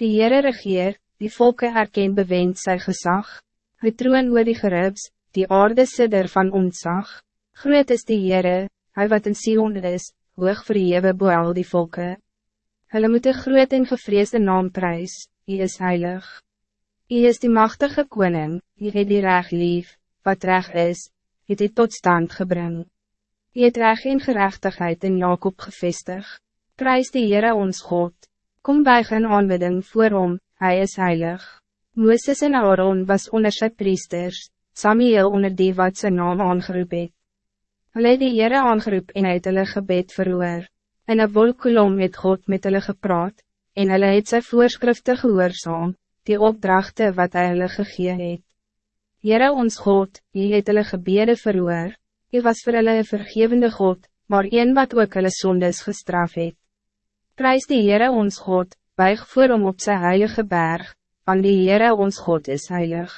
Die Heere regeer, die volken erken bewend sy gezag. Hy troon oor die geribs, die aarde sidder van ontzag. Groot is die Heere, hy wat in Sion is, hoog verhewe bo al die volken. Hulle moet een groot en gevreesde naam prijs, hy is heilig. Hy is die machtige koning, hy het die reg lief, wat reg is, het hy tot stand gebring. Hy het reg en gerechtigheid in Jacob gevestig. Prijs die Heere ons God. Kom bij een aanbidding voor hom, hij is heilig. Mooses en Aaron was onder sy priesters, Samuel onder die wat zijn naam aangeroep het. Hulle het die Heere aangeroep en het hulle gebed verhoor. In een wolkolom het God met hulle gepraat, en hulle het sy voorskrifte gehoorzaam, die opdrachten wat hy hulle gegee het. Heere ons God, die het hulle gebede verhoor, Hy was vir hulle een vergevende God, maar een wat ook hulle sondes gestraf het. Prijs die Heere ons God, buig voor om op zijn heilige berg, want die Heere ons God is heilig.